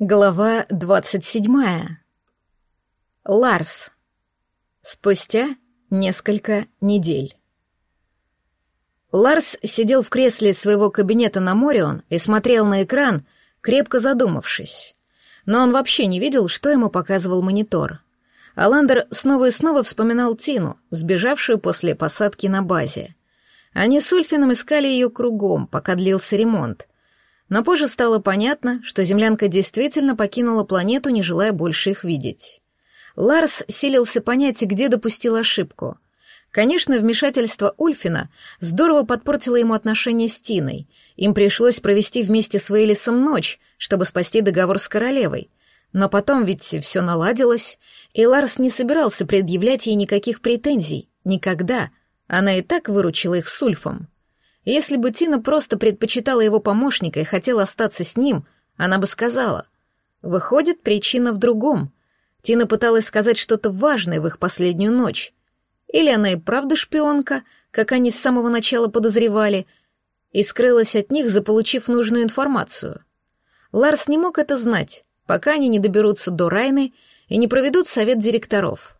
Глава двадцать седьмая. Ларс. Спустя несколько недель. Ларс сидел в кресле своего кабинета на Морион и смотрел на экран, крепко задумавшись. Но он вообще не видел, что ему показывал монитор. Аландер снова и снова вспоминал Тину, сбежавшую после посадки на базе. Они с Ульфином искали ее кругом, пока длился ремонт — но позже стало понятно, что землянка действительно покинула планету, не желая больше их видеть. Ларс силился понять, где допустил ошибку. Конечно, вмешательство Ульфина здорово подпортило ему отношения с Тиной. Им пришлось провести вместе с Вейлисом ночь, чтобы спасти договор с королевой. Но потом ведь все наладилось, и Ларс не собирался предъявлять ей никаких претензий. Никогда. Она и так выручила их с Ульфом. Если бы Тина просто предпочитала его помощника и хотела остаться с ним, она бы сказала. Выходит, причина в другом. Тина пыталась сказать что-то важное в их последнюю ночь. Или она и правда шпионка, как они с самого начала подозревали, и скрылась от них, заполучив нужную информацию. Ларс не мог это знать, пока они не доберутся до Райны и не проведут совет директоров.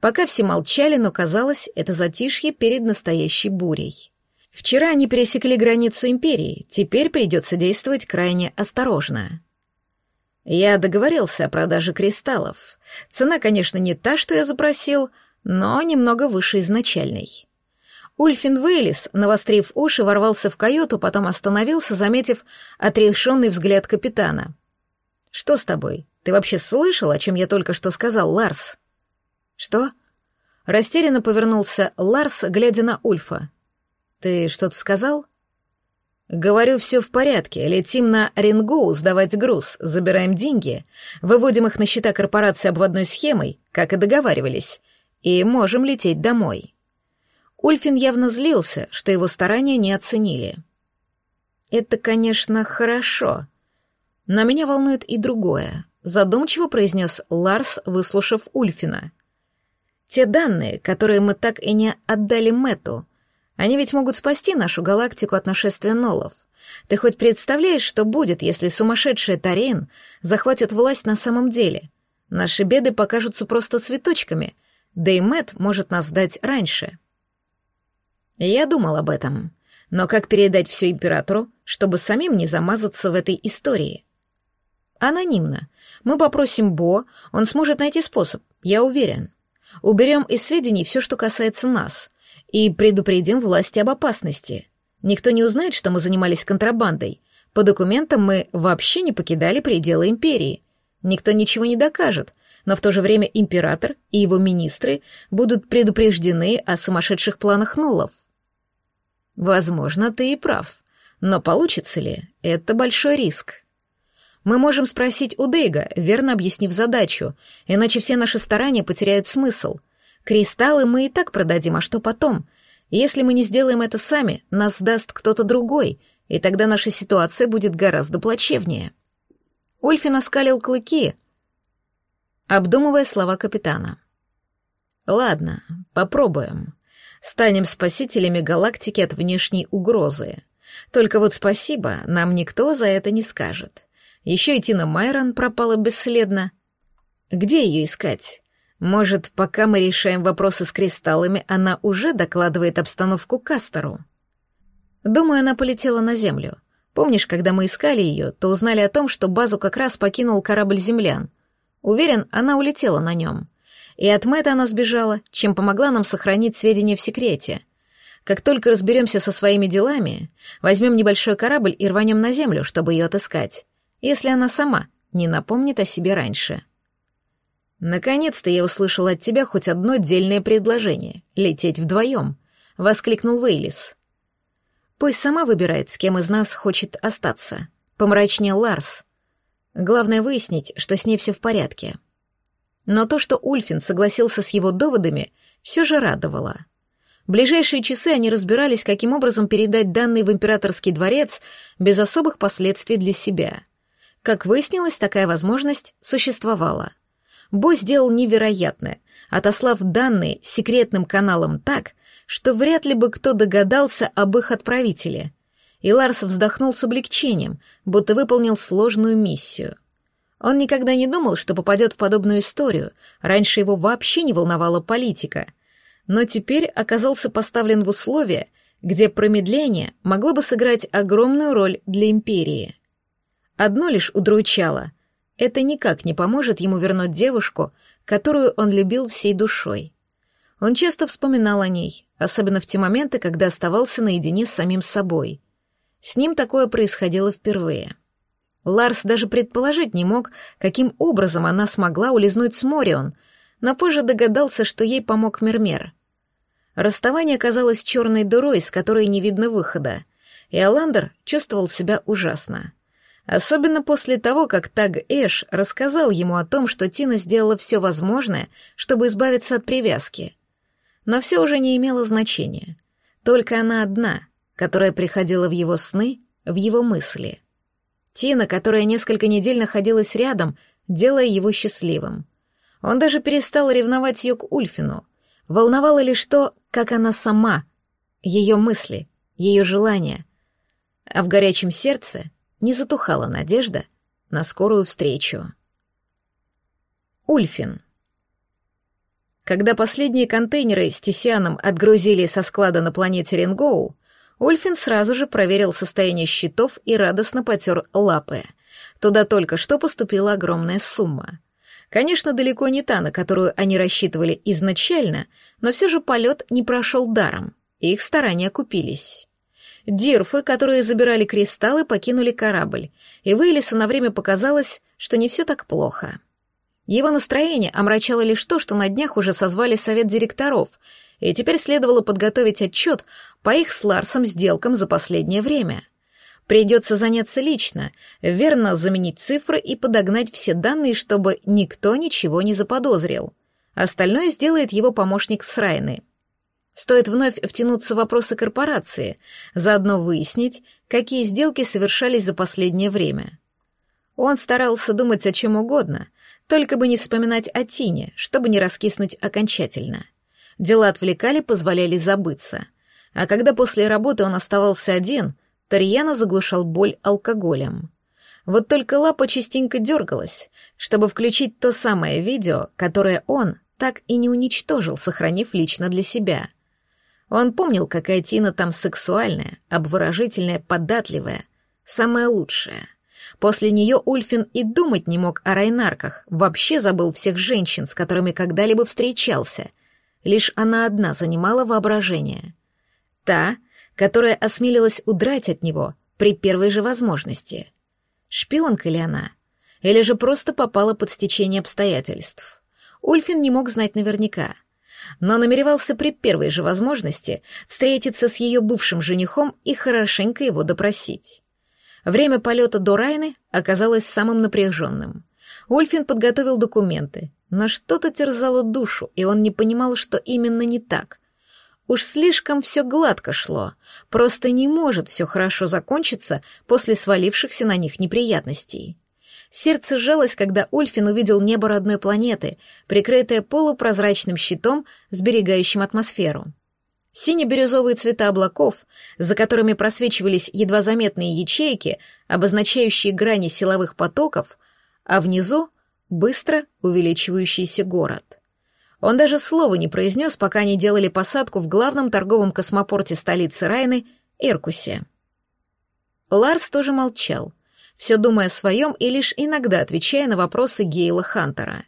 Пока все молчали, но казалось, это затишье перед настоящей бурей. Вчера они пересекли границу империи, теперь придется действовать крайне осторожно. Я договорился о продаже кристаллов. Цена, конечно, не та, что я запросил, но немного выше изначальной. Ульфин Вейлис, навострив уши, ворвался в каюту, потом остановился, заметив отрешенный взгляд капитана. «Что с тобой? Ты вообще слышал, о чем я только что сказал, Ларс?» «Что?» Растерянно повернулся Ларс, глядя на Ульфа. Ты что-то сказал? Говорю, все в порядке. Летим на Рингоу сдавать груз, забираем деньги, выводим их на счета корпорации обводной схемой, как и договаривались, и можем лететь домой. Ульфин явно злился, что его старания не оценили. Это, конечно, хорошо. Но меня волнует и другое, задумчиво произнес Ларс, выслушав Ульфина. Те данные, которые мы так и не отдали Мэту, они ведь могут спасти нашу галактику от нашествия нолов. Ты хоть представляешь, что будет, если сумасшедшая Тарейн захватит власть на самом деле? Наши беды покажутся просто цветочками, да и Мэт может нас сдать раньше. Я думал об этом. Но как передать все императору, чтобы самим не замазаться в этой истории? Анонимно. Мы попросим Бо, он сможет найти способ, я уверен. Уберем из сведений все, что касается нас — и предупредим власти об опасности. Никто не узнает, что мы занимались контрабандой. По документам мы вообще не покидали пределы империи. Никто ничего не докажет, но в то же время император и его министры будут предупреждены о сумасшедших планах нулов. Возможно, ты и прав. Но получится ли? Это большой риск. Мы можем спросить у Дейга, верно объяснив задачу, иначе все наши старания потеряют смысл. Кристаллы мы и так продадим, а что потом? Если мы не сделаем это сами, нас сдаст кто-то другой, и тогда наша ситуация будет гораздо плачевнее. Ульфин оскалил клыки, обдумывая слова капитана. Ладно, попробуем. Станем спасителями галактики от внешней угрозы. Только вот спасибо нам никто за это не скажет. Еще и Тина Майрон пропала бесследно. Где ее искать? Может, пока мы решаем вопросы с кристаллами, она уже докладывает обстановку Кастеру? Думаю, она полетела на Землю. Помнишь, когда мы искали ее, то узнали о том, что базу как раз покинул корабль землян. Уверен, она улетела на нем. И от Мэтта она сбежала, чем помогла нам сохранить сведения в секрете. Как только разберемся со своими делами, возьмем небольшой корабль и рванем на Землю, чтобы ее отыскать. Если она сама не напомнит о себе раньше. «Наконец-то я услышал от тебя хоть одно дельное предложение — лететь вдвоем», — воскликнул Вейлис. «Пусть сама выбирает, с кем из нас хочет остаться», — помрачнел Ларс. «Главное выяснить, что с ней все в порядке». Но то, что Ульфин согласился с его доводами, все же радовало. В ближайшие часы они разбирались, каким образом передать данные в императорский дворец без особых последствий для себя. Как выяснилось, такая возможность существовала — Бо сделал невероятное, отослав данные секретным каналам так, что вряд ли бы кто догадался об их отправителе. И Ларс вздохнул с облегчением, будто выполнил сложную миссию. Он никогда не думал, что попадет в подобную историю, раньше его вообще не волновала политика. Но теперь оказался поставлен в условия, где промедление могло бы сыграть огромную роль для империи. Одно лишь удручало — это никак не поможет ему вернуть девушку, которую он любил всей душой. Он часто вспоминал о ней, особенно в те моменты, когда оставался наедине с самим собой. С ним такое происходило впервые. Ларс даже предположить не мог, каким образом она смогла улизнуть с Морион, но позже догадался, что ей помог Мермер. Расставание казалось черной дырой, с которой не видно выхода, и Аландер чувствовал себя ужасно. Особенно после того, как Таг Эш рассказал ему о том, что Тина сделала все возможное, чтобы избавиться от привязки. Но все уже не имело значения. Только она одна, которая приходила в его сны, в его мысли. Тина, которая несколько недель находилась рядом, делая его счастливым. Он даже перестал ревновать ее к Ульфину. Волновало лишь то, как она сама, ее мысли, ее желания. А в горячем сердце не затухала надежда на скорую встречу. Ульфин. Когда последние контейнеры с Тисианом отгрузили со склада на планете Ренгоу, Ульфин сразу же проверил состояние счетов и радостно потер лапы. Туда только что поступила огромная сумма. Конечно, далеко не та, на которую они рассчитывали изначально, но все же полет не прошел даром, их старания купились. Дирфы, которые забирали кристаллы, покинули корабль, и Вейлису на время показалось, что не все так плохо. Его настроение омрачало лишь то, что на днях уже созвали совет директоров, и теперь следовало подготовить отчет по их с Ларсом сделкам за последнее время. Придется заняться лично, верно заменить цифры и подогнать все данные, чтобы никто ничего не заподозрил. Остальное сделает его помощник с Райны. Стоит вновь втянуться в вопросы корпорации, заодно выяснить, какие сделки совершались за последнее время. Он старался думать о чем угодно, только бы не вспоминать о Тине, чтобы не раскиснуть окончательно. Дела отвлекали, позволяли забыться. А когда после работы он оставался один, Тарьяна заглушал боль алкоголем. Вот только лапа частенько дергалась, чтобы включить то самое видео, которое он так и не уничтожил, сохранив лично для себя. Он помнил, какая Тина там сексуальная, обворожительная, податливая, самая лучшая. После нее Ульфин и думать не мог о Райнарках, вообще забыл всех женщин, с которыми когда-либо встречался. Лишь она одна занимала воображение. Та, которая осмелилась удрать от него при первой же возможности. Шпионка ли она? Или же просто попала под стечение обстоятельств? Ульфин не мог знать наверняка, но намеревался при первой же возможности встретиться с ее бывшим женихом и хорошенько его допросить. Время полета до Райны оказалось самым напряженным. Ульфин подготовил документы, но что-то терзало душу, и он не понимал, что именно не так. Уж слишком все гладко шло, просто не может все хорошо закончиться после свалившихся на них неприятностей. Сердце сжалось, когда Ульфин увидел небо родной планеты, прикрытое полупрозрачным щитом, сберегающим атмосферу. Сине-бирюзовые цвета облаков, за которыми просвечивались едва заметные ячейки, обозначающие грани силовых потоков, а внизу — быстро увеличивающийся город. Он даже слова не произнес, пока они делали посадку в главном торговом космопорте столицы Райны — Иркусе. Ларс тоже молчал, все думая о своем и лишь иногда отвечая на вопросы Гейла Хантера.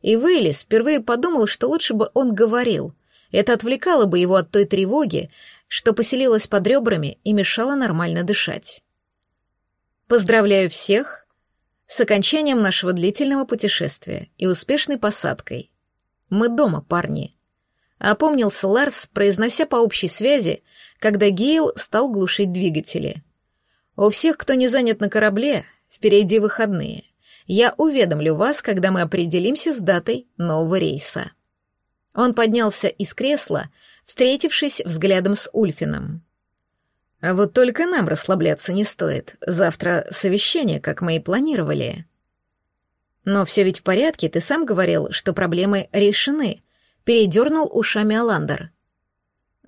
И Вейлис впервые подумал, что лучше бы он говорил — это отвлекало бы его от той тревоги, что поселилась под ребрами и мешала нормально дышать. Поздравляю всех с окончанием нашего длительного путешествия и успешной посадкой. Мы дома, парни. Опомнился Ларс, произнося по общей связи, когда Гейл стал глушить двигатели. У всех, кто не занят на корабле, впереди выходные. Я уведомлю вас, когда мы определимся с датой нового рейса. Он поднялся из кресла, встретившись взглядом с Ульфином. «А вот только нам расслабляться не стоит. Завтра совещание, как мы и планировали». «Но все ведь в порядке, ты сам говорил, что проблемы решены», — передернул ушами Аландер.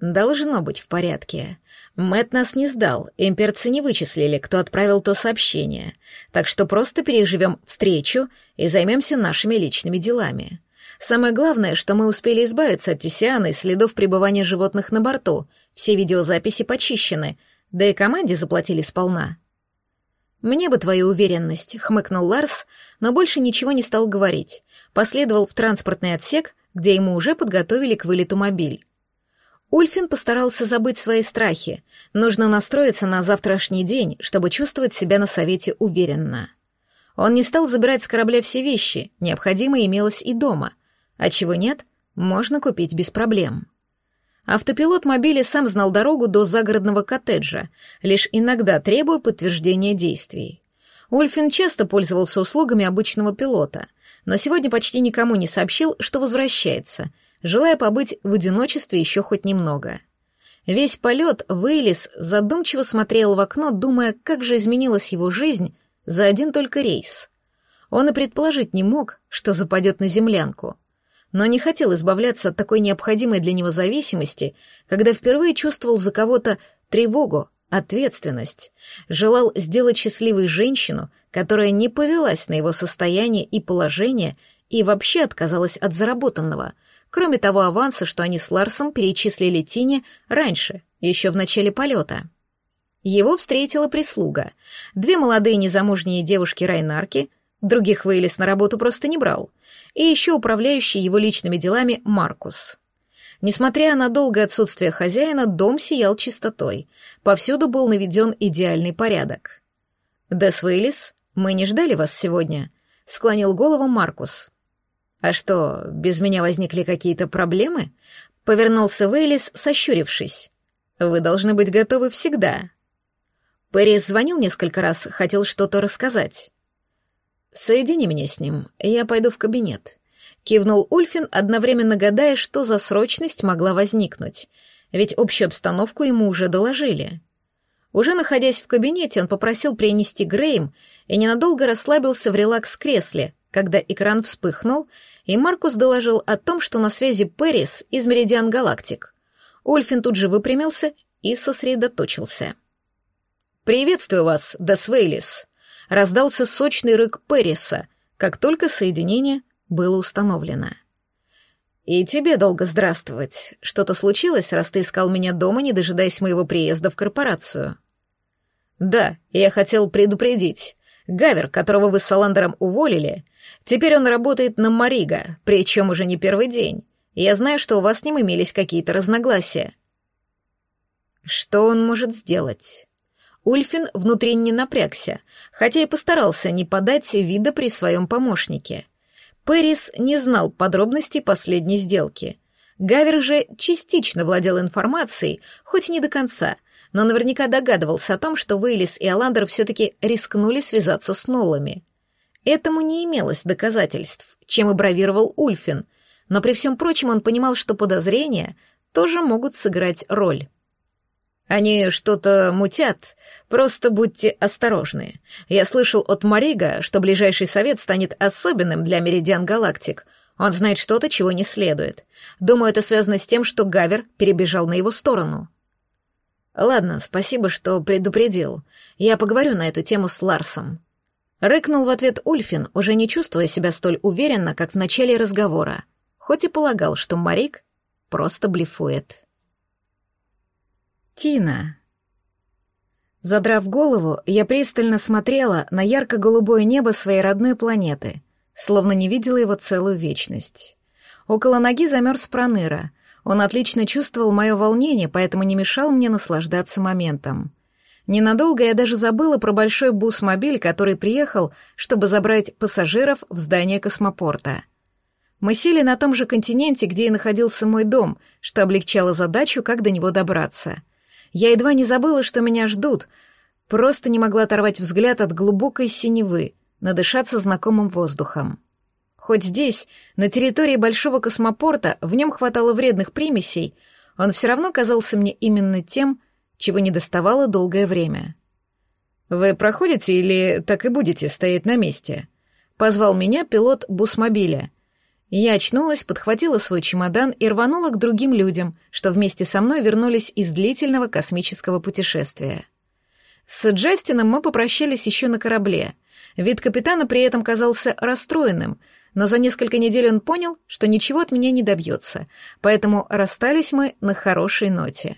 «Должно быть в порядке. Мэт нас не сдал, имперцы не вычислили, кто отправил то сообщение, так что просто переживем встречу и займемся нашими личными делами. Самое главное, что мы успели избавиться от Тисиана и следов пребывания животных на борту, все видеозаписи почищены, да и команде заплатили сполна. «Мне бы твою уверенность», — хмыкнул Ларс, но больше ничего не стал говорить. Последовал в транспортный отсек, где ему уже подготовили к вылету мобиль. Ульфин постарался забыть свои страхи. Нужно настроиться на завтрашний день, чтобы чувствовать себя на совете уверенно. Он не стал забирать с корабля все вещи, необходимое имелось и дома. А чего нет, можно купить без проблем. Автопилот мобиля сам знал дорогу до загородного коттеджа, лишь иногда требуя подтверждения действий. Ульфин часто пользовался услугами обычного пилота, но сегодня почти никому не сообщил, что возвращается — желая побыть в одиночестве еще хоть немного. Весь полет Вейлис задумчиво смотрел в окно, думая, как же изменилась его жизнь за один только рейс. Он и предположить не мог, что западет на землянку, но не хотел избавляться от такой необходимой для него зависимости, когда впервые чувствовал за кого-то тревогу, ответственность, желал сделать счастливой женщину, которая не повелась на его состояние и положение и вообще отказалась от заработанного — Кроме того аванса, что они с Ларсом перечислили Тине раньше, еще в начале полета. Его встретила прислуга. Две молодые незамужние девушки Райнарки, других Вейлис на работу просто не брал, и еще управляющий его личными делами Маркус. Несмотря на долгое отсутствие хозяина, дом сиял чистотой. Повсюду был наведен идеальный порядок. «Дес Вейлис, мы не ждали вас сегодня», — склонил голову Маркус. «А что, без меня возникли какие-то проблемы?» — повернулся Вейлис, сощурившись. «Вы должны быть готовы всегда». Пэрис звонил несколько раз, хотел что-то рассказать. «Соедини меня с ним, я пойду в кабинет», — кивнул Ульфин, одновременно гадая, что за срочность могла возникнуть, ведь общую обстановку ему уже доложили. Уже находясь в кабинете, он попросил принести Грейм и ненадолго расслабился в релакс-кресле, когда экран вспыхнул — и Маркус доложил о том, что на связи Пэрис из Меридиан Галактик. Ульфин тут же выпрямился и сосредоточился. «Приветствую вас, Десвейлис!» — раздался сочный рык Пэриса, как только соединение было установлено. «И тебе долго здравствовать. Что-то случилось, раз ты искал меня дома, не дожидаясь моего приезда в корпорацию?» «Да, я хотел предупредить. Гавер, которого вы с Саландером уволили, Теперь он работает на Марига, причем уже не первый день. Я знаю, что у вас с ним имелись какие-то разногласия. Что он может сделать? Ульфин внутренне напрягся, хотя и постарался не подать вида при своем помощнике. Пэрис не знал подробностей последней сделки. Гавер же частично владел информацией, хоть не до конца, но наверняка догадывался о том, что Вейлис и Аландер все-таки рискнули связаться с Нолами. Этому не имелось доказательств, чем и бравировал Ульфин, но при всем прочем он понимал, что подозрения тоже могут сыграть роль. Они что-то мутят, просто будьте осторожны. Я слышал от Марига, что ближайший совет станет особенным для Меридиан Галактик. Он знает что-то, чего не следует. Думаю, это связано с тем, что Гавер перебежал на его сторону. Ладно, спасибо, что предупредил. Я поговорю на эту тему с Ларсом. Рыкнул в ответ Ульфин, уже не чувствуя себя столь уверенно, как в начале разговора, хоть и полагал, что Марик просто блефует. Тина. Задрав голову, я пристально смотрела на ярко-голубое небо своей родной планеты, словно не видела его целую вечность. Около ноги замерз Проныра. Он отлично чувствовал мое волнение, поэтому не мешал мне наслаждаться моментом. Ненадолго я даже забыла про большой бус-мобиль, который приехал, чтобы забрать пассажиров в здание космопорта. Мы сели на том же континенте, где и находился мой дом, что облегчало задачу, как до него добраться. Я едва не забыла, что меня ждут, просто не могла оторвать взгляд от глубокой синевы, надышаться знакомым воздухом. Хоть здесь, на территории большого космопорта, в нем хватало вредных примесей, он все равно казался мне именно тем, чего не доставало долгое время. «Вы проходите или так и будете стоять на месте?» — позвал меня пилот бусмобиля. Я очнулась, подхватила свой чемодан и рванула к другим людям, что вместе со мной вернулись из длительного космического путешествия. С Джастином мы попрощались еще на корабле. Вид капитана при этом казался расстроенным, но за несколько недель он понял, что ничего от меня не добьется, поэтому расстались мы на хорошей ноте.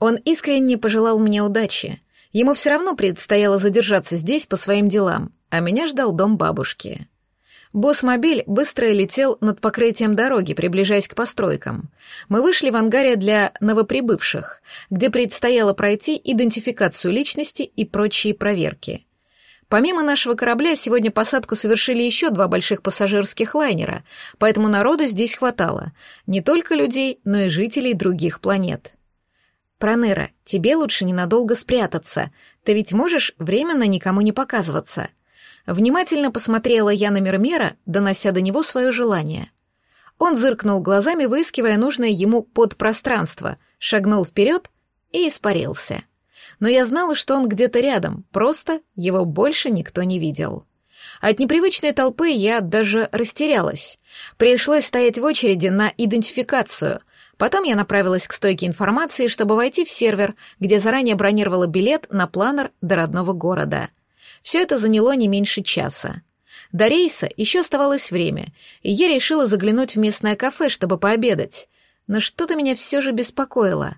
Он искренне пожелал мне удачи. Ему все равно предстояло задержаться здесь по своим делам, а меня ждал дом бабушки. Босс-мобиль быстро летел над покрытием дороги, приближаясь к постройкам. Мы вышли в ангаре для новоприбывших, где предстояло пройти идентификацию личности и прочие проверки. Помимо нашего корабля, сегодня посадку совершили еще два больших пассажирских лайнера, поэтому народу здесь хватало. Не только людей, но и жителей других планет. «Проныра, тебе лучше ненадолго спрятаться. Ты ведь можешь временно никому не показываться», Внимательно посмотрела я на Мермера, донося до него свое желание. Он зыркнул глазами, выискивая нужное ему подпространство, шагнул вперед и испарился. Но я знала, что он где-то рядом, просто его больше никто не видел. От непривычной толпы я даже растерялась. Пришлось стоять в очереди на идентификацию. Потом я направилась к стойке информации, чтобы войти в сервер, где заранее бронировала билет на планер до родного города. Все это заняло не меньше часа. До рейса еще оставалось время, и я решила заглянуть в местное кафе, чтобы пообедать. Но что-то меня все же беспокоило.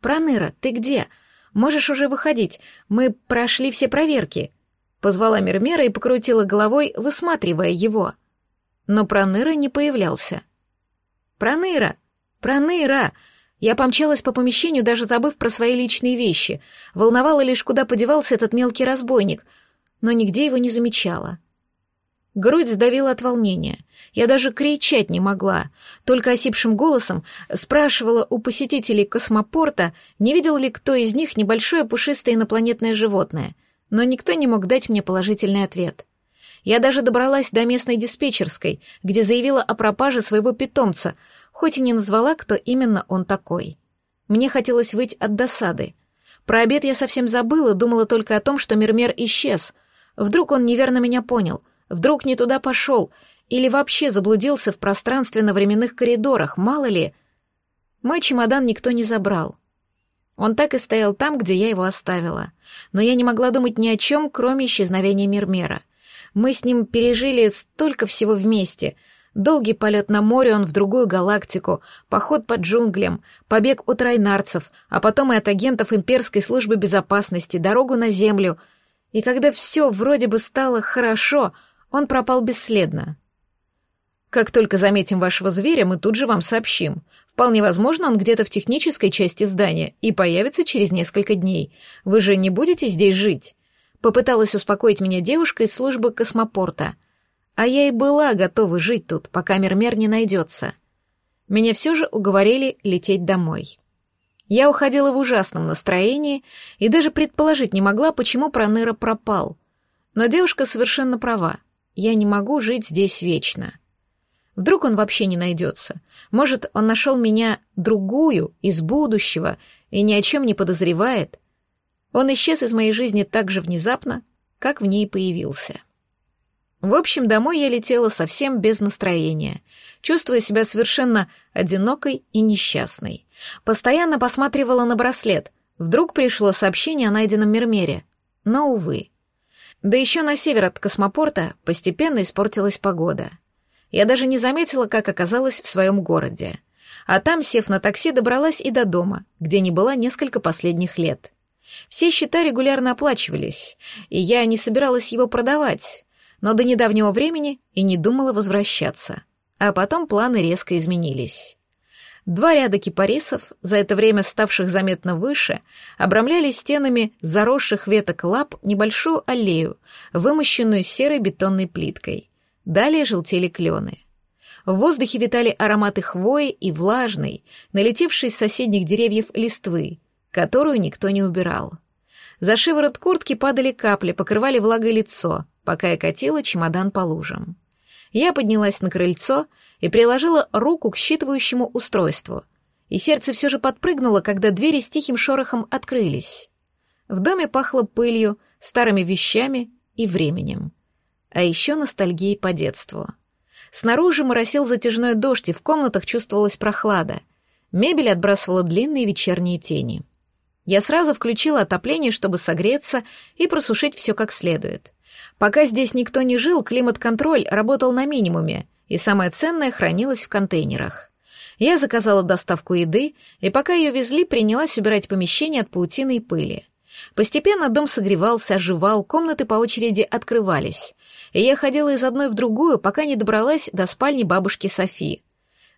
«Проныра, ты где? Можешь уже выходить. Мы прошли все проверки». Позвала Мермера и покрутила головой, высматривая его. Но Проныра не появлялся. «Проныра! Проныра!» Я помчалась по помещению, даже забыв про свои личные вещи. Волновало лишь, куда подевался этот мелкий разбойник — но нигде его не замечала. Грудь сдавила от волнения. Я даже кричать не могла, только осипшим голосом спрашивала у посетителей космопорта, не видел ли кто из них небольшое пушистое инопланетное животное, но никто не мог дать мне положительный ответ. Я даже добралась до местной диспетчерской, где заявила о пропаже своего питомца, хоть и не назвала, кто именно он такой. Мне хотелось выйти от досады. Про обед я совсем забыла, думала только о том, что Мермер исчез — Вдруг он неверно меня понял, вдруг не туда пошел, или вообще заблудился в пространственно-временных коридорах, мало ли. Мой чемодан никто не забрал. Он так и стоял там, где я его оставила. Но я не могла думать ни о чем, кроме исчезновения Мирмера. Мы с ним пережили столько всего вместе. Долгий полет на море, он в другую галактику, поход по джунглям, побег от райнарцев, а потом и от агентов имперской службы безопасности, дорогу на Землю — и когда все вроде бы стало хорошо, он пропал бесследно. Как только заметим вашего зверя, мы тут же вам сообщим. Вполне возможно, он где-то в технической части здания и появится через несколько дней. Вы же не будете здесь жить?» Попыталась успокоить меня девушка из службы космопорта. А я и была готова жить тут, пока Мермер не найдется. Меня все же уговорили лететь домой. Я уходила в ужасном настроении и даже предположить не могла, почему Проныра пропал. Но девушка совершенно права. Я не могу жить здесь вечно. Вдруг он вообще не найдется. Может, он нашел меня другую, из будущего, и ни о чем не подозревает. Он исчез из моей жизни так же внезапно, как в ней появился. В общем, домой я летела совсем без настроения, чувствуя себя совершенно одинокой и несчастной. Постоянно посматривала на браслет. Вдруг пришло сообщение о найденном Мермере. Но, увы. Да еще на север от космопорта постепенно испортилась погода. Я даже не заметила, как оказалась в своем городе. А там, сев на такси, добралась и до дома, где не была несколько последних лет. Все счета регулярно оплачивались, и я не собиралась его продавать, но до недавнего времени и не думала возвращаться. А потом планы резко изменились. Два ряда кипарисов, за это время ставших заметно выше, обрамляли стенами заросших веток лап небольшую аллею, вымощенную серой бетонной плиткой. Далее желтели клены. В воздухе витали ароматы хвои и влажной, налетевшей с соседних деревьев листвы, которую никто не убирал. За шиворот куртки падали капли, покрывали влагой лицо, пока я катила чемодан по лужам. Я поднялась на крыльцо и приложила руку к считывающему устройству, и сердце все же подпрыгнуло, когда двери с тихим шорохом открылись. В доме пахло пылью, старыми вещами и временем. А еще ностальгией по детству. Снаружи моросил затяжной дождь, и в комнатах чувствовалась прохлада. Мебель отбрасывала длинные вечерние тени. Я сразу включила отопление, чтобы согреться и просушить все как следует. Пока здесь никто не жил, климат-контроль работал на минимуме, и самое ценное хранилось в контейнерах. Я заказала доставку еды, и пока ее везли, принялась убирать помещение от паутины и пыли. Постепенно дом согревался, оживал, комнаты по очереди открывались. И я ходила из одной в другую, пока не добралась до спальни бабушки Софи.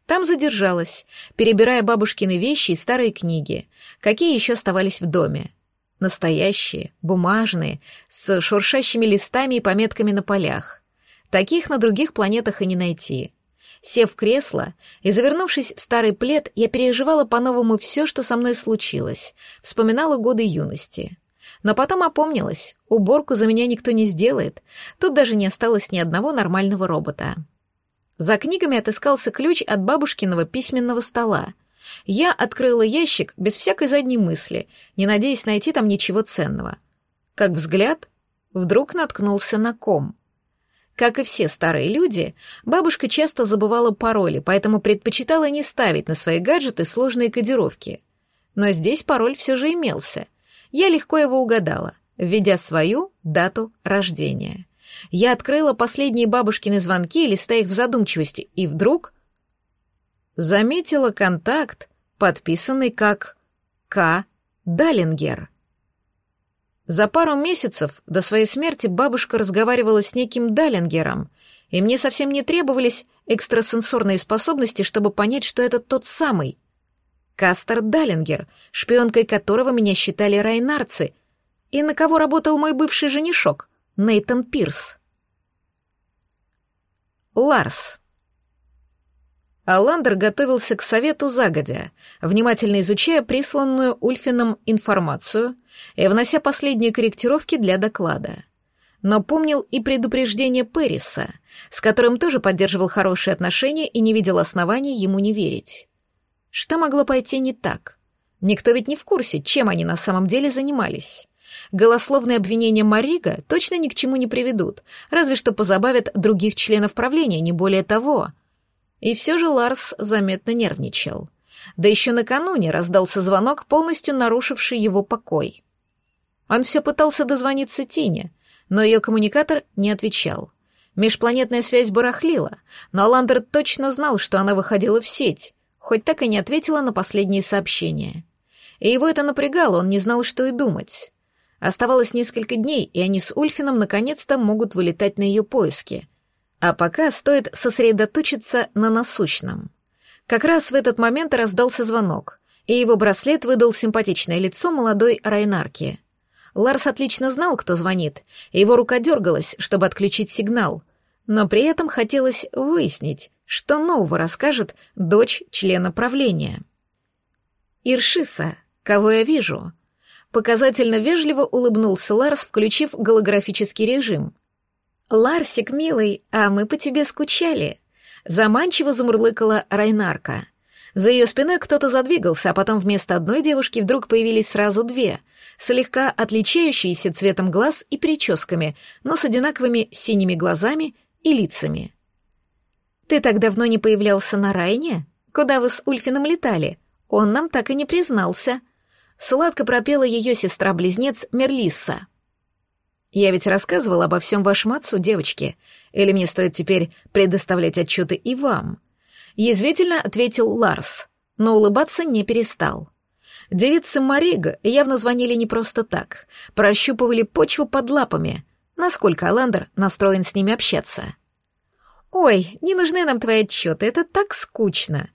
Там задержалась, перебирая бабушкины вещи и старые книги, какие еще оставались в доме. Настоящие, бумажные, с шуршащими листами и пометками на полях. Таких на других планетах и не найти. Сев в кресло и завернувшись в старый плед, я переживала по-новому все, что со мной случилось, вспоминала годы юности. Но потом опомнилась, уборку за меня никто не сделает, тут даже не осталось ни одного нормального робота. За книгами отыскался ключ от бабушкиного письменного стола. Я открыла ящик без всякой задней мысли, не надеясь найти там ничего ценного. Как взгляд вдруг наткнулся на ком. Как и все старые люди, бабушка часто забывала пароли, поэтому предпочитала не ставить на свои гаджеты сложные кодировки. Но здесь пароль все же имелся. Я легко его угадала, введя свою дату рождения. Я открыла последние бабушкины звонки, листая их в задумчивости, и вдруг заметила контакт, подписанный как К. Даллингер. За пару месяцев до своей смерти бабушка разговаривала с неким Даллингером, и мне совсем не требовались экстрасенсорные способности, чтобы понять, что это тот самый. Кастер Даллингер, шпионкой которого меня считали райнарцы, и на кого работал мой бывший женишок — Нейтан Пирс. Ларс. Аландер готовился к совету загодя, внимательно изучая присланную Ульфином информацию и внося последние корректировки для доклада. Но помнил и предупреждение Перриса, с которым тоже поддерживал хорошие отношения и не видел оснований ему не верить. Что могло пойти не так? Никто ведь не в курсе, чем они на самом деле занимались. Голословные обвинения Марига точно ни к чему не приведут, разве что позабавят других членов правления, не более того. И все же Ларс заметно нервничал. Да еще накануне раздался звонок, полностью нарушивший его покой. Он все пытался дозвониться Тине, но ее коммуникатор не отвечал. Межпланетная связь барахлила, но Аландер точно знал, что она выходила в сеть, хоть так и не ответила на последние сообщения. И его это напрягало, он не знал, что и думать. Оставалось несколько дней, и они с Ульфином наконец-то могут вылетать на ее поиски. А пока стоит сосредоточиться на насущном. Как раз в этот момент раздался звонок, и его браслет выдал симпатичное лицо молодой Райнарки. Ларс отлично знал, кто звонит, и его рука дергалась, чтобы отключить сигнал, но при этом хотелось выяснить, что нового расскажет дочь члена правления. «Иршиса, кого я вижу?» Показательно вежливо улыбнулся Ларс, включив голографический режим. «Ларсик, милый, а мы по тебе скучали», — заманчиво замурлыкала Райнарка. За ее спиной кто-то задвигался, а потом вместо одной девушки вдруг появились сразу две, слегка отличающиеся цветом глаз и прическами, но с одинаковыми синими глазами и лицами. «Ты так давно не появлялся на Райне? Куда вы с Ульфином летали? Он нам так и не признался», Сладко пропела ее сестра-близнец Мерлисса. «Я ведь рассказывала обо всем вашему отцу, девочки. Или мне стоит теперь предоставлять отчеты и вам?» Язвительно ответил Ларс, но улыбаться не перестал. Девицы Марига явно звонили не просто так, прощупывали почву под лапами, насколько Аландер настроен с ними общаться. «Ой, не нужны нам твои отчеты, это так скучно»,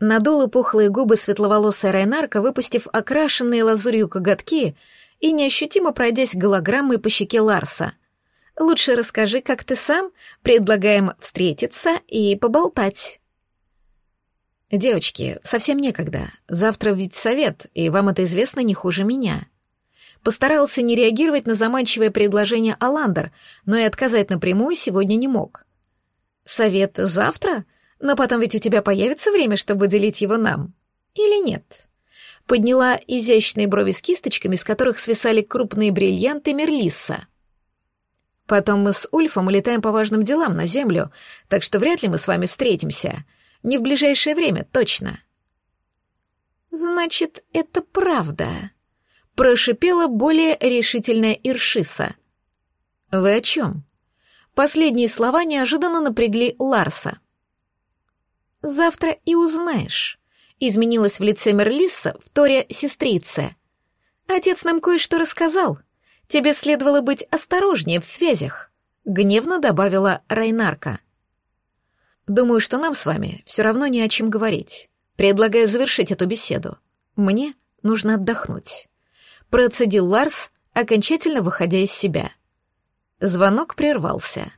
надула пухлые губы светловолосая Райнарка, выпустив окрашенные лазурью коготки и неощутимо пройдясь голограммой по щеке Ларса. «Лучше расскажи, как ты сам, предлагаем встретиться и поболтать». «Девочки, совсем некогда. Завтра ведь совет, и вам это известно не хуже меня». Постарался не реагировать на заманчивое предложение Аландер, но и отказать напрямую сегодня не мог. «Совет завтра?» Но потом ведь у тебя появится время, чтобы делить его нам. Или нет?» Подняла изящные брови с кисточками, с которых свисали крупные бриллианты Мерлисса. Потом мы с Ульфом улетаем по важным делам на Землю, так что вряд ли мы с вами встретимся. Не в ближайшее время, точно». «Значит, это правда», — прошипела более решительная Иршиса. «Вы о чем?» Последние слова неожиданно напрягли Ларса. «Завтра и узнаешь», — изменилась в лице Мерлисса в торе сестрице. «Отец нам кое-что рассказал. Тебе следовало быть осторожнее в связях», — гневно добавила Райнарка. «Думаю, что нам с вами все равно не о чем говорить. Предлагаю завершить эту беседу. Мне нужно отдохнуть», — процедил Ларс, окончательно выходя из себя. Звонок прервался.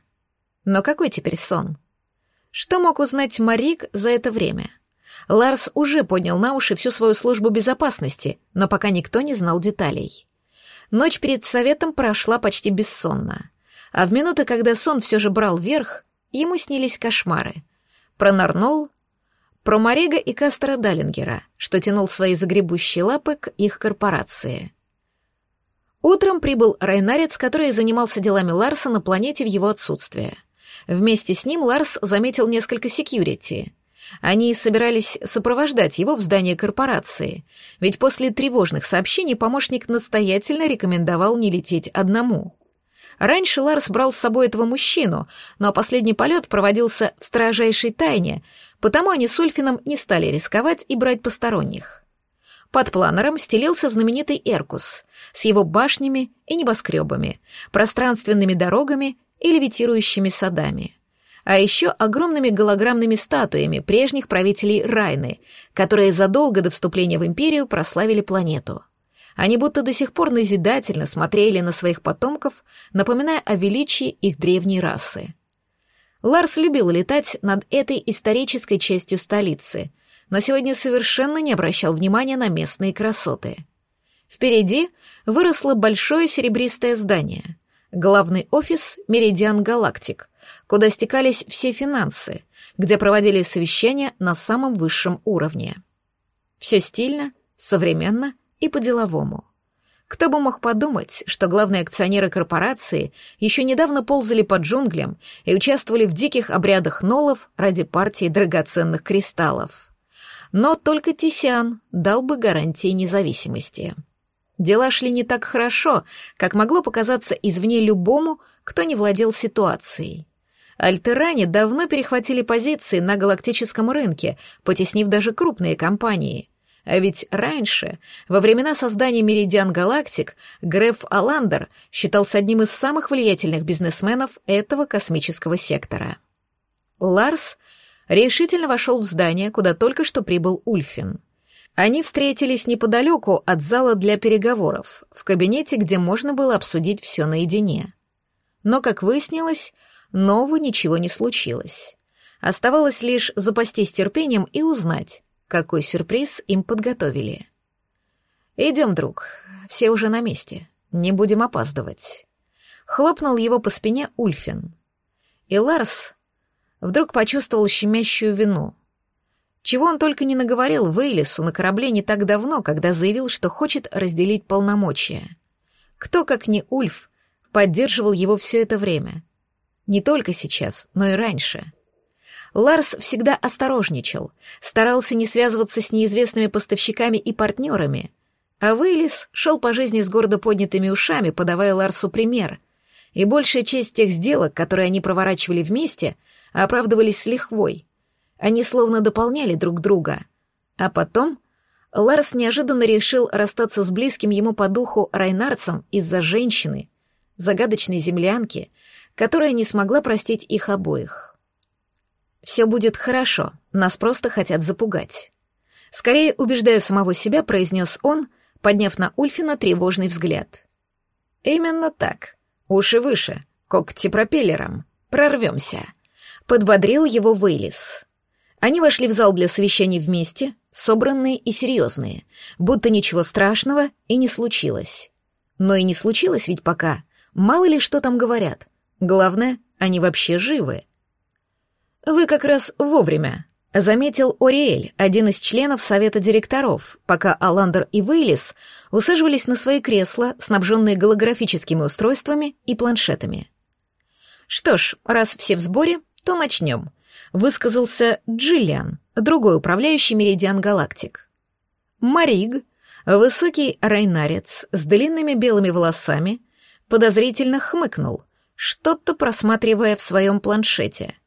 Но какой теперь сон? Что мог узнать Марик за это время? Ларс уже поднял на уши всю свою службу безопасности, но пока никто не знал деталей. Ночь перед советом прошла почти бессонно. А в минуты, когда сон все же брал верх, ему снились кошмары. Про Нарнол, про Марега и Кастера Даллингера, что тянул свои загребущие лапы к их корпорации. Утром прибыл Райнарец, который занимался делами Ларса на планете в его отсутствие. Вместе с ним Ларс заметил несколько секьюрити. Они собирались сопровождать его в здание корпорации, ведь после тревожных сообщений помощник настоятельно рекомендовал не лететь одному. Раньше Ларс брал с собой этого мужчину, но последний полет проводился в строжайшей тайне, потому они с Ульфином не стали рисковать и брать посторонних. Под планером стелился знаменитый Эркус с его башнями и небоскребами, пространственными дорогами и левитирующими садами а еще огромными голограммными статуями прежних правителей Райны, которые задолго до вступления в империю прославили планету. Они будто до сих пор назидательно смотрели на своих потомков, напоминая о величии их древней расы. Ларс любил летать над этой исторической частью столицы, но сегодня совершенно не обращал внимания на местные красоты. Впереди выросло большое серебристое здание, главный офис Меридиан Галактик, куда стекались все финансы, где проводили совещания на самом высшем уровне. Все стильно, современно и по-деловому. Кто бы мог подумать, что главные акционеры корпорации еще недавно ползали по джунглям и участвовали в диких обрядах нолов ради партии драгоценных кристаллов. Но только Тисян дал бы гарантии независимости. Дела шли не так хорошо, как могло показаться извне любому, кто не владел ситуацией. Альтеране давно перехватили позиции на галактическом рынке, потеснив даже крупные компании. А ведь раньше, во времена создания Меридиан Галактик, Греф Аландер считался одним из самых влиятельных бизнесменов этого космического сектора. Ларс решительно вошел в здание, куда только что прибыл Ульфин. Они встретились неподалеку от зала для переговоров, в кабинете, где можно было обсудить все наедине. Но, как выяснилось, Нову ничего не случилось. Оставалось лишь запастись терпением и узнать, какой сюрприз им подготовили. «Идем, друг, все уже на месте, не будем опаздывать». Хлопнул его по спине Ульфин. И Ларс вдруг почувствовал щемящую вину. Чего он только не наговорил Вейлису на корабле не так давно, когда заявил, что хочет разделить полномочия. Кто, как не Ульф, поддерживал его все это время — не только сейчас, но и раньше. Ларс всегда осторожничал, старался не связываться с неизвестными поставщиками и партнерами, а Вейлис шел по жизни с гордо поднятыми ушами, подавая Ларсу пример. И большая часть тех сделок, которые они проворачивали вместе, оправдывались с лихвой. Они словно дополняли друг друга. А потом Ларс неожиданно решил расстаться с близким ему по духу Райнарцем из-за женщины, загадочной землянки, которая не смогла простить их обоих. «Все будет хорошо, нас просто хотят запугать». Скорее, убеждая самого себя, произнес он, подняв на Ульфина тревожный взгляд. «Именно так. Уши выше, когти пропеллером. Прорвемся», — подбодрил его Вейлис. Они вошли в зал для совещаний вместе, собранные и серьезные, будто ничего страшного и не случилось. Но и не случилось ведь пока. Мало ли что там говорят. Главное, они вообще живы. Вы как раз вовремя, заметил Ориэль, один из членов совета директоров, пока Аландер и Вейлис усаживались на свои кресла, снабженные голографическими устройствами и планшетами. Что ж, раз все в сборе, то начнем. Высказался Джиллиан, другой управляющий Меридиан Галактик. Мариг, высокий райнарец с длинными белыми волосами, подозрительно хмыкнул, что-то просматривая в своем планшете.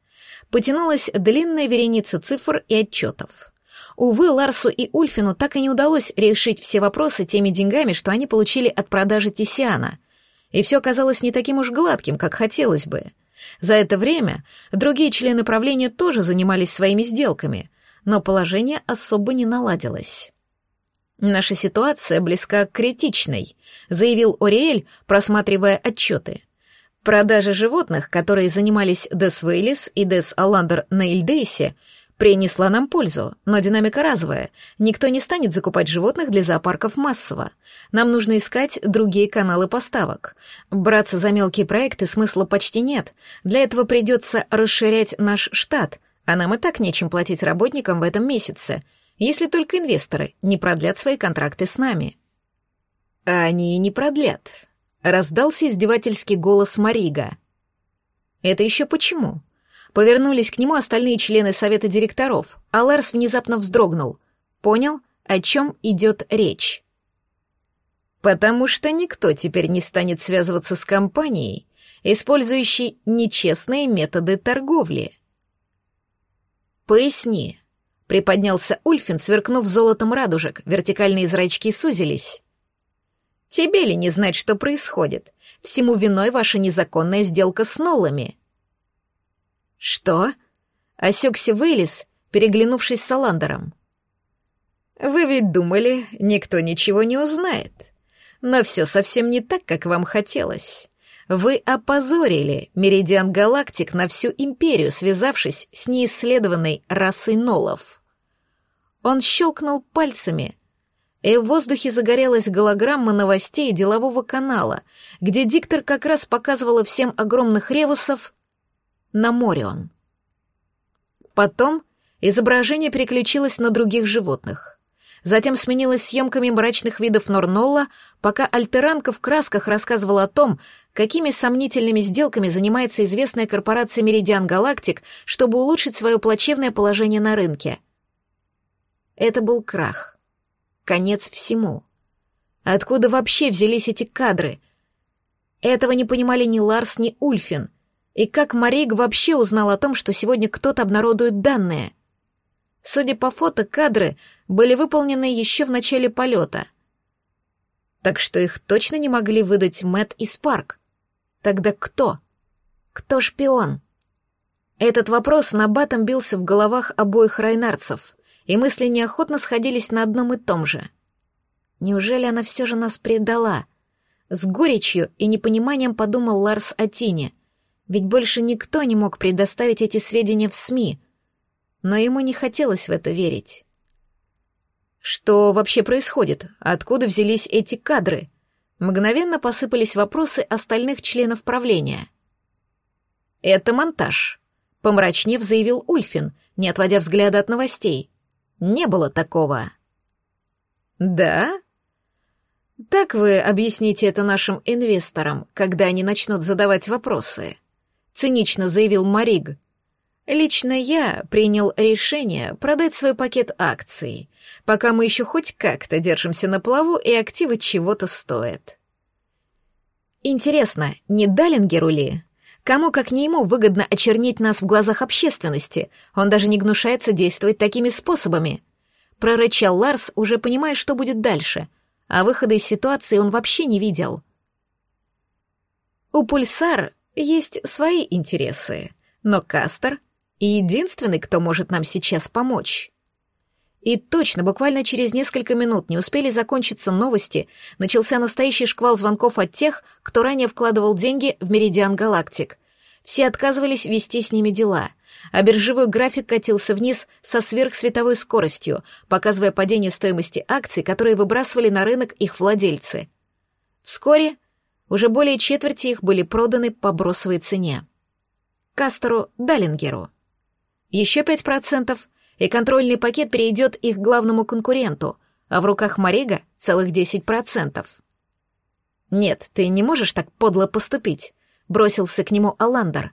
Потянулась длинная вереница цифр и отчетов. Увы, Ларсу и Ульфину так и не удалось решить все вопросы теми деньгами, что они получили от продажи Тисиана. И все казалось не таким уж гладким, как хотелось бы. За это время другие члены правления тоже занимались своими сделками, но положение особо не наладилось. «Наша ситуация близка к критичной», — заявил Ориэль, просматривая отчеты. Продажа животных, которые занимались Дес Вейлис и Дес Аландер на Ильдейсе, принесла нам пользу, но динамика разовая. Никто не станет закупать животных для зоопарков массово. Нам нужно искать другие каналы поставок. Браться за мелкие проекты смысла почти нет. Для этого придется расширять наш штат, а нам и так нечем платить работникам в этом месяце, если только инвесторы не продлят свои контракты с нами. А они и не продлят. Раздался издевательский голос Марига. Это еще почему? Повернулись к нему остальные члены совета директоров, а Ларс внезапно вздрогнул. Понял, о чем идет речь. Потому что никто теперь не станет связываться с компанией, использующей нечестные методы торговли. Поясни. Приподнялся Ульфин, сверкнув золотом радужек, вертикальные зрачки сузились. Тебе ли не знать, что происходит? Всему виной ваша незаконная сделка с Нолами. «Что?» — осекся Вейлис, переглянувшись с Саландером. «Вы ведь думали, никто ничего не узнает. Но все совсем не так, как вам хотелось. Вы опозорили Меридиан Галактик на всю империю, связавшись с неисследованной расой Нолов». Он щелкнул пальцами, и в воздухе загорелась голограмма новостей делового канала, где диктор как раз показывала всем огромных ревусов на Морион. Потом изображение переключилось на других животных. Затем сменилось съемками мрачных видов Норнолла, пока альтеранка в красках рассказывала о том, какими сомнительными сделками занимается известная корпорация Меридиан Галактик, чтобы улучшить свое плачевное положение на рынке. Это был крах. Конец всему. Откуда вообще взялись эти кадры? Этого не понимали ни Ларс, ни Ульфин — и как Марик вообще узнал о том, что сегодня кто-то обнародует данные? Судя по фото, кадры были выполнены еще в начале полета. Так что их точно не могли выдать Мэт и Спарк. Тогда кто? Кто шпион? Этот вопрос на батом бился в головах обоих райнарцев, и мысли неохотно сходились на одном и том же. Неужели она все же нас предала? С горечью и непониманием подумал Ларс о Тине — ведь больше никто не мог предоставить эти сведения в СМИ. Но ему не хотелось в это верить. Что вообще происходит? Откуда взялись эти кадры? Мгновенно посыпались вопросы остальных членов правления. Это монтаж, помрачнев заявил Ульфин, не отводя взгляда от новостей. Не было такого. Да? Так вы объясните это нашим инвесторам, когда они начнут задавать вопросы. — цинично заявил Мариг. «Лично я принял решение продать свой пакет акций, пока мы еще хоть как-то держимся на плаву и активы чего-то стоят». «Интересно, не Даллингеру ли?» Кому, как не ему, выгодно очернить нас в глазах общественности? Он даже не гнушается действовать такими способами. Прорычал Ларс, уже понимая, что будет дальше, а выхода из ситуации он вообще не видел. У Пульсар есть свои интересы, но Кастер — единственный, кто может нам сейчас помочь. И точно, буквально через несколько минут не успели закончиться новости, начался настоящий шквал звонков от тех, кто ранее вкладывал деньги в Меридиан Галактик. Все отказывались вести с ними дела, а биржевой график катился вниз со сверхсветовой скоростью, показывая падение стоимости акций, которые выбрасывали на рынок их владельцы. Вскоре уже более четверти их были проданы по бросовой цене. Кастеру Даллингеру. Еще 5%, и контрольный пакет перейдет их главному конкуренту, а в руках Марига целых 10%. «Нет, ты не можешь так подло поступить», — бросился к нему Аландер.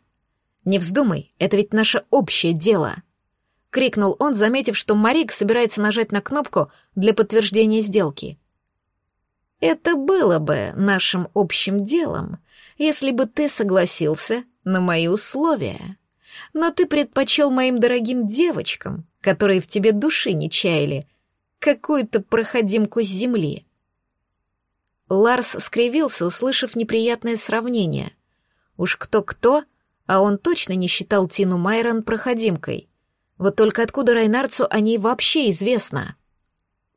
«Не вздумай, это ведь наше общее дело!» — крикнул он, заметив, что Марик собирается нажать на кнопку для подтверждения сделки. «Это было бы нашим общим делом, если бы ты согласился на мои условия. Но ты предпочел моим дорогим девочкам, которые в тебе души не чаяли, какую-то проходимку с земли». Ларс скривился, услышав неприятное сравнение. Уж кто-кто, а он точно не считал Тину Майрон проходимкой. Вот только откуда Райнарцу о ней вообще известно?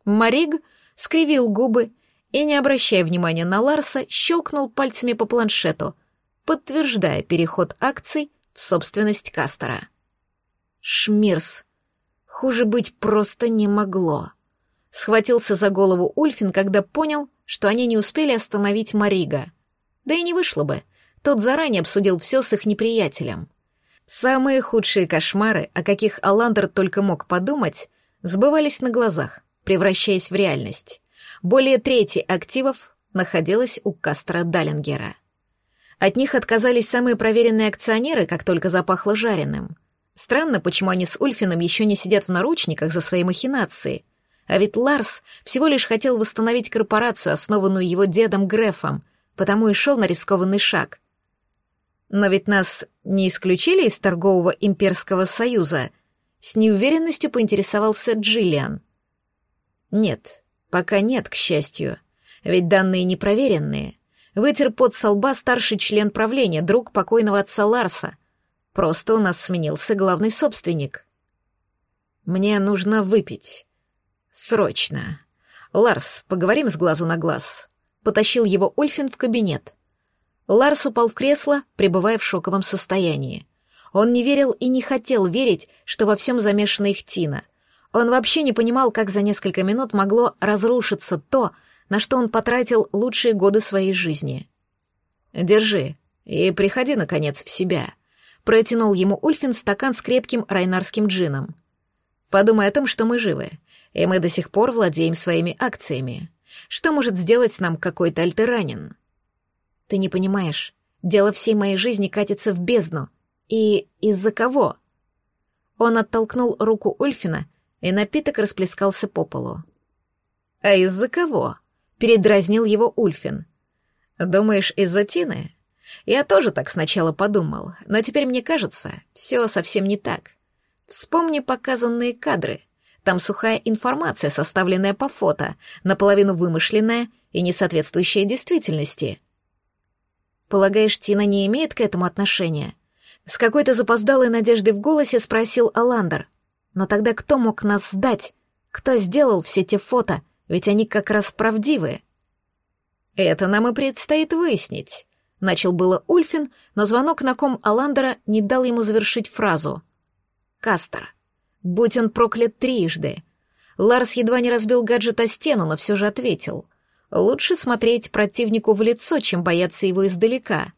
Мариг скривил губы и, не обращая внимания на Ларса, щелкнул пальцами по планшету, подтверждая переход акций в собственность Кастера. Шмирс. Хуже быть просто не могло. Схватился за голову Ульфин, когда понял, что они не успели остановить Марига. Да и не вышло бы. Тот заранее обсудил все с их неприятелем. Самые худшие кошмары, о каких Аландер только мог подумать, сбывались на глазах, превращаясь в реальность. Более трети активов находилась у Кастера Даллингера. От них отказались самые проверенные акционеры, как только запахло жареным. Странно, почему они с Ульфином еще не сидят в наручниках за свои махинации. А ведь Ларс всего лишь хотел восстановить корпорацию, основанную его дедом Грефом, потому и шел на рискованный шаг. Но ведь нас не исключили из торгового имперского союза? С неуверенностью поинтересовался Джиллиан. Нет, пока нет, к счастью. Ведь данные непроверенные. Вытер под со лба старший член правления, друг покойного отца Ларса. Просто у нас сменился главный собственник. Мне нужно выпить. Срочно. Ларс, поговорим с глазу на глаз. Потащил его Ульфин в кабинет. Ларс упал в кресло, пребывая в шоковом состоянии. Он не верил и не хотел верить, что во всем замешана их Тина. Он вообще не понимал, как за несколько минут могло разрушиться то, на что он потратил лучшие годы своей жизни. «Держи и приходи, наконец, в себя», — протянул ему Ульфин стакан с крепким райнарским джином. «Подумай о том, что мы живы, и мы до сих пор владеем своими акциями. Что может сделать нам какой-то альтеранин?» Ты не понимаешь. Дело всей моей жизни катится в бездну. И из-за кого? Он оттолкнул руку Ульфина, и напиток расплескался по полу. А из-за кого? Передразнил его Ульфин. Думаешь, из-за Тины? Я тоже так сначала подумал, но теперь мне кажется, все совсем не так. Вспомни показанные кадры. Там сухая информация, составленная по фото, наполовину вымышленная и не соответствующая действительности. Полагаешь, Тина не имеет к этому отношения? С какой-то запоздалой надеждой в голосе спросил Аландер. Но тогда кто мог нас сдать? Кто сделал все те фото? Ведь они как раз правдивые. Это нам и предстоит выяснить. Начал было Ульфин, но звонок на ком Аландера не дал ему завершить фразу. Кастер. Будь он проклят трижды. Ларс едва не разбил гаджет о стену, но все же ответил. Лучше смотреть противнику в лицо, чем бояться его издалека.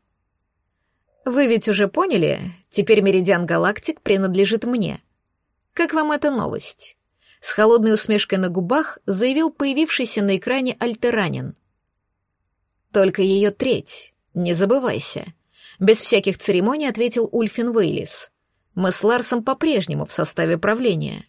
Вы ведь уже поняли, теперь Меридиан Галактик принадлежит мне. Как вам эта новость? С холодной усмешкой на губах заявил появившийся на экране Альтеранин. Только ее треть, не забывайся. Без всяких церемоний ответил Ульфин Вейлис. Мы с Ларсом по-прежнему в составе правления.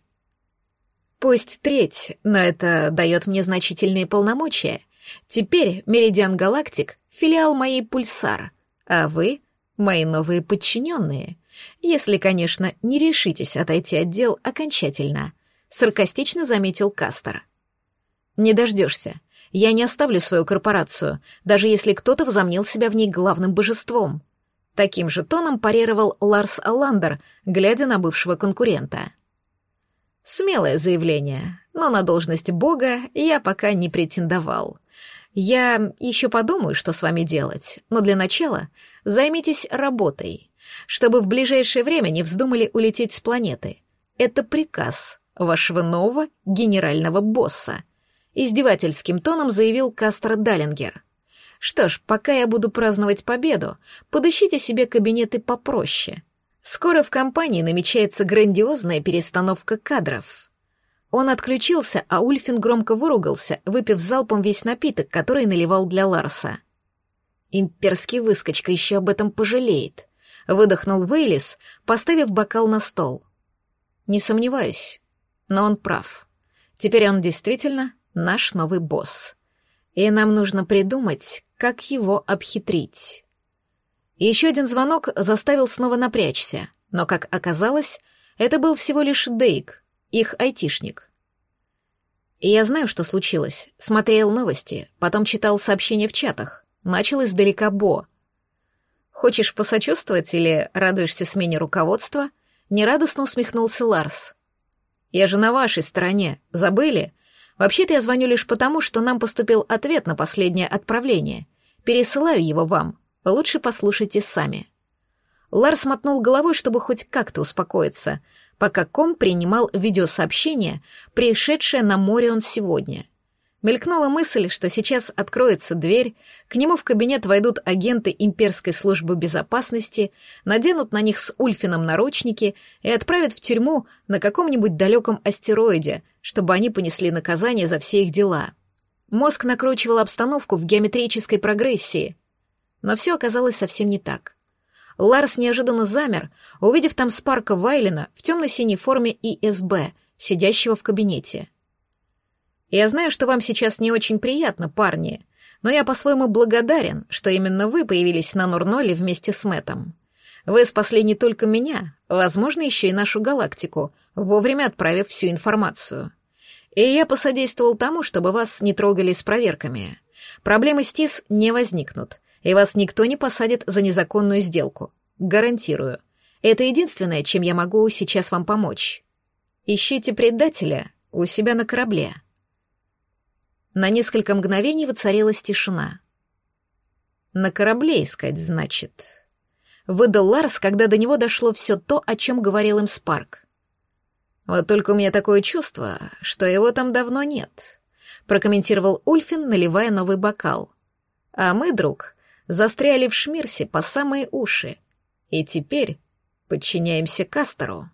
Пусть треть, но это дает мне значительные полномочия — Теперь Меридиан Галактик — филиал моей Пульсар, а вы — мои новые подчиненные, если, конечно, не решитесь отойти от дел окончательно», — саркастично заметил Кастер. «Не дождешься. Я не оставлю свою корпорацию, даже если кто-то возомнил себя в ней главным божеством». Таким же тоном парировал Ларс Алландер, глядя на бывшего конкурента. Смелое заявление, но на должность бога я пока не претендовал. Я еще подумаю, что с вами делать, но для начала займитесь работой, чтобы в ближайшее время не вздумали улететь с планеты. Это приказ вашего нового генерального босса», — издевательским тоном заявил Кастер Даллингер. «Что ж, пока я буду праздновать победу, подыщите себе кабинеты попроще. Скоро в компании намечается грандиозная перестановка кадров». Он отключился, а Ульфин громко выругался, выпив залпом весь напиток, который наливал для Ларса. Имперский выскочка еще об этом пожалеет. Выдохнул Вейлис, поставив бокал на стол. Не сомневаюсь, но он прав. Теперь он действительно наш новый босс. И нам нужно придумать, как его обхитрить. Еще один звонок заставил снова напрячься, но, как оказалось, это был всего лишь Дейк, их айтишник. Я знаю, что случилось. Смотрел новости, потом читал сообщения в чатах. Начал издалека Бо. «Хочешь посочувствовать или радуешься смене руководства?» Нерадостно усмехнулся Ларс. «Я же на вашей стороне. Забыли? Вообще-то я звоню лишь потому, что нам поступил ответ на последнее отправление. Пересылаю его вам. Лучше послушайте сами». Ларс мотнул головой, чтобы хоть как-то успокоиться, пока Ком принимал видеосообщение, пришедшее на море он сегодня. Мелькнула мысль, что сейчас откроется дверь, к нему в кабинет войдут агенты имперской службы безопасности, наденут на них с Ульфином наручники и отправят в тюрьму на каком-нибудь далеком астероиде, чтобы они понесли наказание за все их дела. Мозг накручивал обстановку в геометрической прогрессии. Но все оказалось совсем не так. Ларс неожиданно замер, увидев там Спарка Вайлина в темно-синей форме ИСБ, сидящего в кабинете. «Я знаю, что вам сейчас не очень приятно, парни, но я по-своему благодарен, что именно вы появились на Нурноле вместе с Мэтом. Вы спасли не только меня, возможно, еще и нашу галактику, вовремя отправив всю информацию. И я посодействовал тому, чтобы вас не трогали с проверками. Проблемы с ТИС не возникнут, и вас никто не посадит за незаконную сделку. Гарантирую. Это единственное, чем я могу сейчас вам помочь. Ищите предателя у себя на корабле. На несколько мгновений воцарилась тишина. На корабле искать, значит. Выдал Ларс, когда до него дошло все то, о чем говорил им Спарк. Вот только у меня такое чувство, что его там давно нет, прокомментировал Ульфин, наливая новый бокал. А мы, друг, застряли в Шмирсе по самые уши, и теперь подчиняемся Кастеру.